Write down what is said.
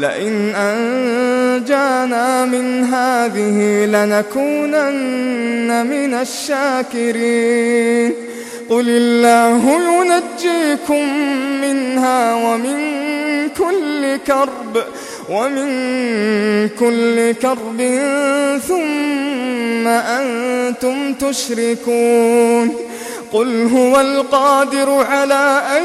لئن أنجانا من هذه لنكونن من الشاكرين. قل الله ينجيكم منها ومن كل كرب ومن كل كرب ثم أنتم تشركون. قل هو القادر على أن